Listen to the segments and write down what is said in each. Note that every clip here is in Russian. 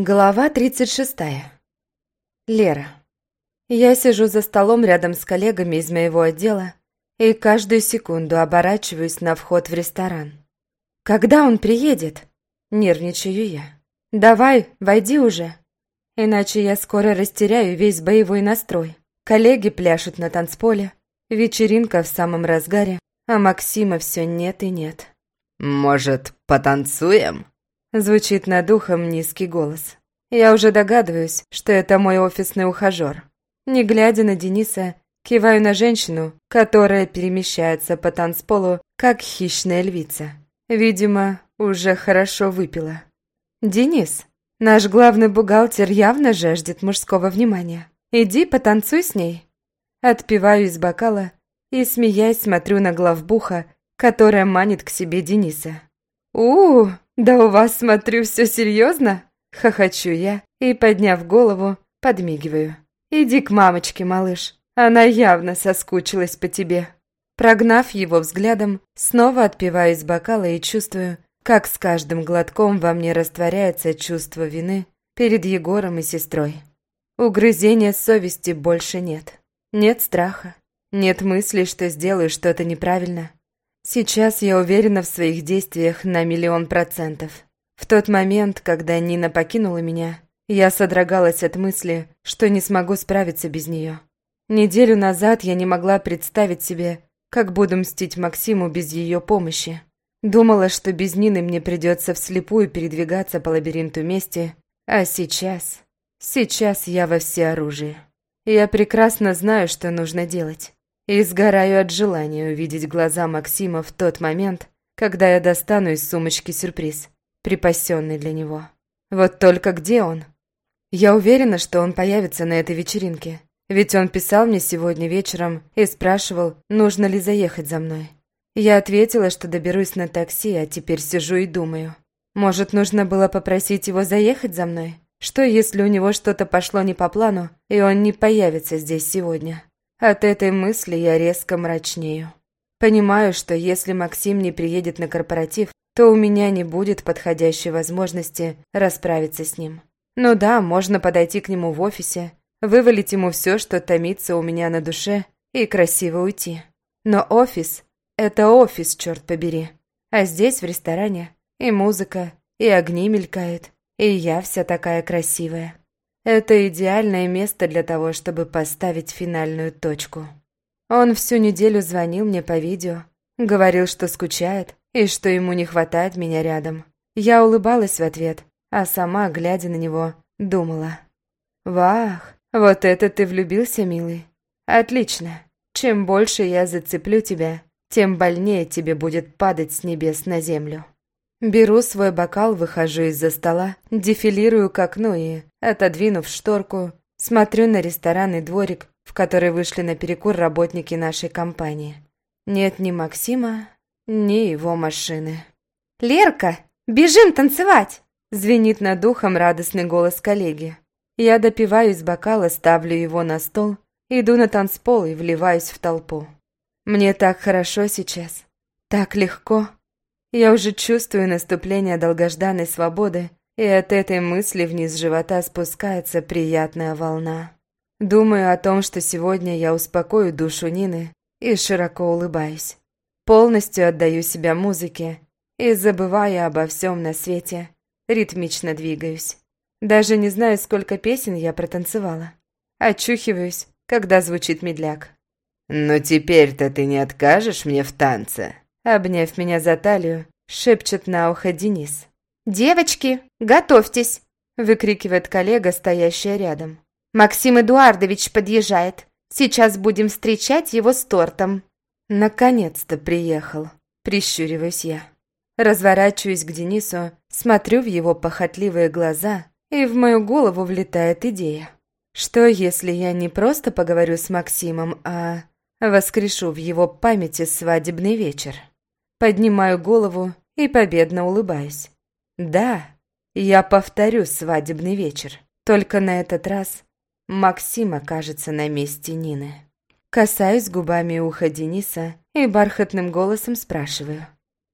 Глава 36. Лера. Я сижу за столом рядом с коллегами из моего отдела и каждую секунду оборачиваюсь на вход в ресторан. Когда он приедет? Нервничаю я. Давай, войди уже. Иначе я скоро растеряю весь боевой настрой. Коллеги пляшут на танцполе, вечеринка в самом разгаре, а Максима все нет и нет. «Может, потанцуем?» Звучит над ухом низкий голос. Я уже догадываюсь, что это мой офисный ухажер. Не глядя на Дениса, киваю на женщину, которая перемещается по танцполу, как хищная львица. Видимо, уже хорошо выпила. «Денис, наш главный бухгалтер явно жаждет мужского внимания. Иди потанцуй с ней». Отпиваю из бокала и, смеясь, смотрю на главбуха, которая манит к себе Дениса. у, -у «Да у вас, смотрю, все серьезно?» Хохочу я и, подняв голову, подмигиваю. «Иди к мамочке, малыш. Она явно соскучилась по тебе». Прогнав его взглядом, снова отпиваю из бокала и чувствую, как с каждым глотком во мне растворяется чувство вины перед Егором и сестрой. Угрызения совести больше нет. Нет страха. Нет мысли, что сделаю что-то неправильно. Сейчас я уверена в своих действиях на миллион процентов. В тот момент, когда Нина покинула меня, я содрогалась от мысли, что не смогу справиться без нее. Неделю назад я не могла представить себе, как буду мстить Максиму без ее помощи. Думала, что без Нины мне придется вслепую передвигаться по лабиринту вместе, а сейчас... Сейчас я во всеоружии. Я прекрасно знаю, что нужно делать и сгораю от желания увидеть глаза Максима в тот момент, когда я достану из сумочки сюрприз, припасенный для него. Вот только где он? Я уверена, что он появится на этой вечеринке, ведь он писал мне сегодня вечером и спрашивал, нужно ли заехать за мной. Я ответила, что доберусь на такси, а теперь сижу и думаю. Может, нужно было попросить его заехать за мной? Что, если у него что-то пошло не по плану, и он не появится здесь сегодня? От этой мысли я резко мрачнею. Понимаю, что если Максим не приедет на корпоратив, то у меня не будет подходящей возможности расправиться с ним. Ну да, можно подойти к нему в офисе, вывалить ему все, что томится у меня на душе, и красиво уйти. Но офис – это офис, черт побери. А здесь, в ресторане, и музыка, и огни мелькают, и я вся такая красивая. Это идеальное место для того, чтобы поставить финальную точку. Он всю неделю звонил мне по видео, говорил, что скучает и что ему не хватает меня рядом. Я улыбалась в ответ, а сама, глядя на него, думала. «Вах, вот это ты влюбился, милый. Отлично. Чем больше я зацеплю тебя, тем больнее тебе будет падать с небес на землю». Беру свой бокал, выхожу из-за стола, дефилирую к окну и, отодвинув шторку, смотрю на ресторанный дворик, в который вышли на перекур работники нашей компании. Нет ни Максима, ни его машины. «Лерка, бежим танцевать!» Звенит над ухом радостный голос коллеги. Я допиваю из бокала, ставлю его на стол, иду на танцпол и вливаюсь в толпу. Мне так хорошо сейчас, так легко. Я уже чувствую наступление долгожданной свободы, и от этой мысли вниз живота спускается приятная волна. Думаю о том, что сегодня я успокою душу Нины и широко улыбаюсь. Полностью отдаю себя музыке и, забывая обо всем на свете, ритмично двигаюсь. Даже не знаю, сколько песен я протанцевала. Очухиваюсь, когда звучит медляк. «Ну теперь-то ты не откажешь мне в танце?» Обняв меня за талию, шепчет на ухо Денис. «Девочки, готовьтесь!» выкрикивает коллега, стоящая рядом. «Максим Эдуардович подъезжает. Сейчас будем встречать его с тортом». «Наконец-то приехал», прищуриваюсь я. Разворачиваюсь к Денису, смотрю в его похотливые глаза, и в мою голову влетает идея. Что, если я не просто поговорю с Максимом, а воскрешу в его памяти свадебный вечер? Поднимаю голову и победно улыбаюсь. Да, я повторю свадебный вечер. Только на этот раз Максим окажется на месте Нины. Касаюсь губами уха Дениса и бархатным голосом спрашиваю.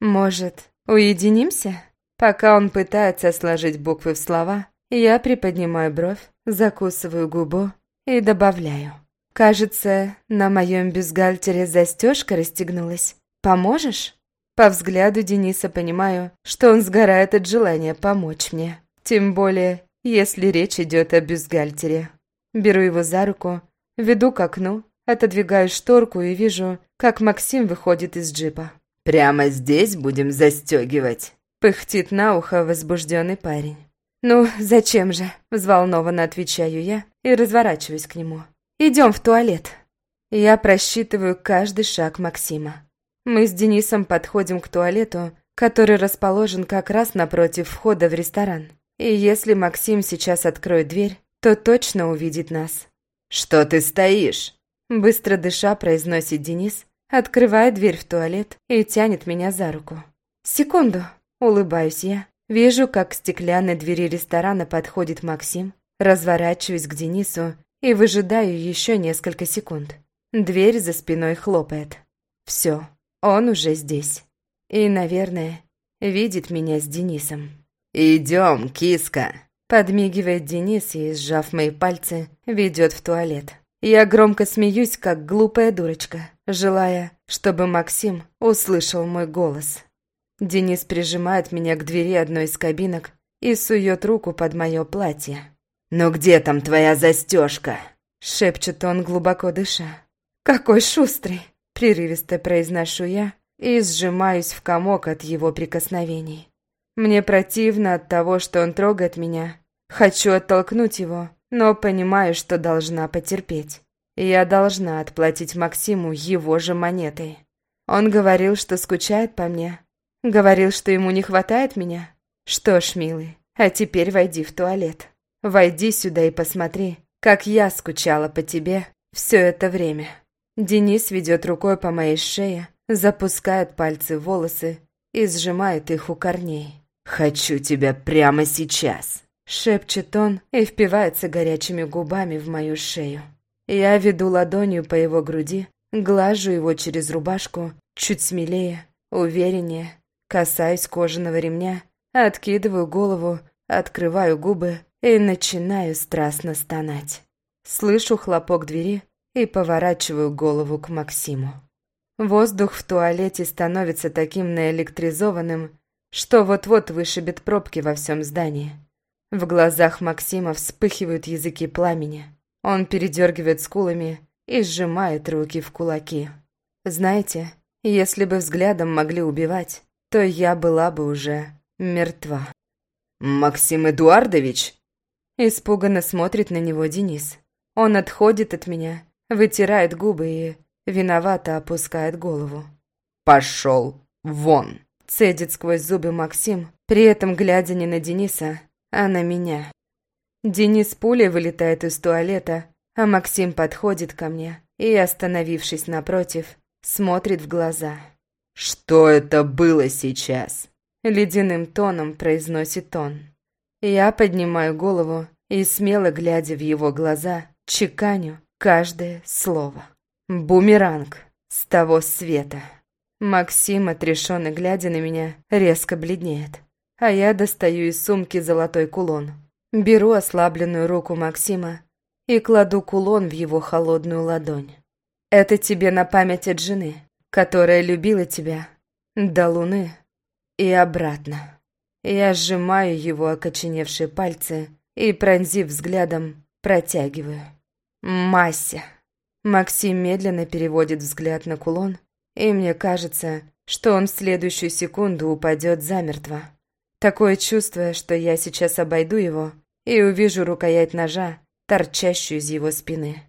«Может, уединимся?» Пока он пытается сложить буквы в слова, Я приподнимаю бровь, закусываю губу и добавляю. «Кажется, на моем бюстгальтере застежка расстегнулась. Поможешь?» По взгляду Дениса понимаю, что он сгорает от желания помочь мне. Тем более, если речь идет о бюстгальтере. Беру его за руку, веду к окну, отодвигаю шторку и вижу, как Максим выходит из джипа. «Прямо здесь будем застегивать?» Пыхтит на ухо возбужденный парень. «Ну, зачем же?» – взволнованно отвечаю я и разворачиваюсь к нему. «Идем в туалет». Я просчитываю каждый шаг Максима. Мы с Денисом подходим к туалету, который расположен как раз напротив входа в ресторан. И если Максим сейчас откроет дверь, то точно увидит нас. «Что ты стоишь?» Быстро дыша произносит Денис, открывает дверь в туалет и тянет меня за руку. «Секунду!» – улыбаюсь я. Вижу, как к стеклянной двери ресторана подходит Максим, разворачиваюсь к Денису и выжидаю еще несколько секунд. Дверь за спиной хлопает. Все, он уже здесь. И, наверное, видит меня с Денисом. «Идем, киска!» Подмигивает Денис и, сжав мои пальцы, ведет в туалет. Я громко смеюсь, как глупая дурочка, желая, чтобы Максим услышал мой голос. Денис прижимает меня к двери одной из кабинок и сует руку под мое платье. «Ну где там твоя застежка?» — шепчет он, глубоко дыша. «Какой шустрый!» Прерывисто произношу я и сжимаюсь в комок от его прикосновений. Мне противно от того, что он трогает меня. Хочу оттолкнуть его, но понимаю, что должна потерпеть. Я должна отплатить Максиму его же монетой. Он говорил, что скучает по мне. Говорил, что ему не хватает меня. Что ж, милый, а теперь войди в туалет. Войди сюда и посмотри, как я скучала по тебе все это время. Денис ведет рукой по моей шее, запускает пальцы в волосы и сжимает их у корней. «Хочу тебя прямо сейчас!» Шепчет он и впивается горячими губами в мою шею. Я веду ладонью по его груди, глажу его через рубашку, чуть смелее, увереннее, касаюсь кожаного ремня, откидываю голову, открываю губы и начинаю страстно стонать. Слышу хлопок двери и поворачиваю голову к Максиму. Воздух в туалете становится таким наэлектризованным, что вот-вот вышибет пробки во всем здании. В глазах Максима вспыхивают языки пламени. Он передергивает скулами и сжимает руки в кулаки. Знаете, если бы взглядом могли убивать, то я была бы уже мертва. «Максим Эдуардович?» Испуганно смотрит на него Денис. Он отходит от меня вытирает губы и виновато опускает голову. «Пошел вон!» Цедит сквозь зубы Максим, при этом глядя не на Дениса, а на меня. Денис пулей вылетает из туалета, а Максим подходит ко мне и, остановившись напротив, смотрит в глаза. «Что это было сейчас?» Ледяным тоном произносит он. Я поднимаю голову и, смело глядя в его глаза, чеканю Каждое слово. Бумеранг с того света. Максим, отрешенно глядя на меня, резко бледнеет. А я достаю из сумки золотой кулон. Беру ослабленную руку Максима и кладу кулон в его холодную ладонь. Это тебе на память от жены, которая любила тебя до луны и обратно. Я сжимаю его окоченевшие пальцы и, пронзив взглядом, протягиваю. Мася. Максим медленно переводит взгляд на кулон, и мне кажется, что он в следующую секунду упадет замертво. Такое чувство, что я сейчас обойду его и увижу рукоять ножа, торчащую из его спины.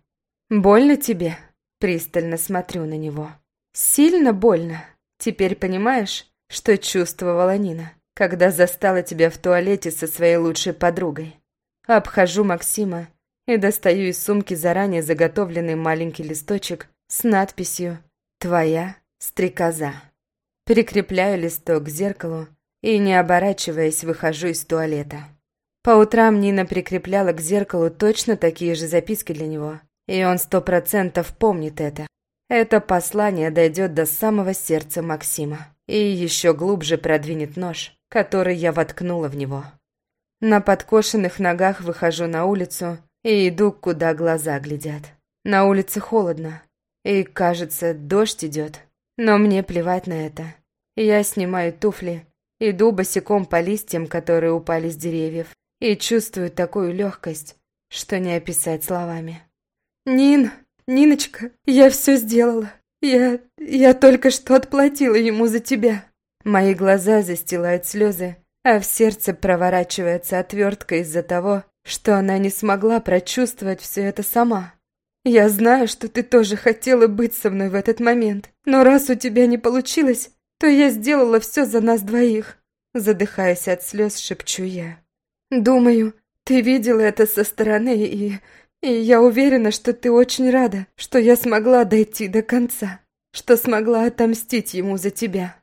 «Больно тебе?» Пристально смотрю на него. «Сильно больно. Теперь понимаешь, что чувствовала Нина, когда застала тебя в туалете со своей лучшей подругой?» Обхожу Максима и достаю из сумки заранее заготовленный маленький листочек с надписью «Твоя стрекоза». Прикрепляю листок к зеркалу и, не оборачиваясь, выхожу из туалета. По утрам Нина прикрепляла к зеркалу точно такие же записки для него, и он сто процентов помнит это. Это послание дойдет до самого сердца Максима и еще глубже продвинет нож, который я воткнула в него. На подкошенных ногах выхожу на улицу и иду, куда глаза глядят. На улице холодно, и, кажется, дождь идет. Но мне плевать на это. Я снимаю туфли, иду босиком по листьям, которые упали с деревьев, и чувствую такую легкость, что не описать словами. «Нин, Ниночка, я все сделала. Я... я только что отплатила ему за тебя». Мои глаза застилают слезы, а в сердце проворачивается отвертка из-за того, что она не смогла прочувствовать все это сама. Я знаю, что ты тоже хотела быть со мной в этот момент, но раз у тебя не получилось, то я сделала все за нас двоих. Задыхаясь от слез, шепчу я. Думаю, ты видела это со стороны, и... И я уверена, что ты очень рада, что я смогла дойти до конца, что смогла отомстить ему за тебя.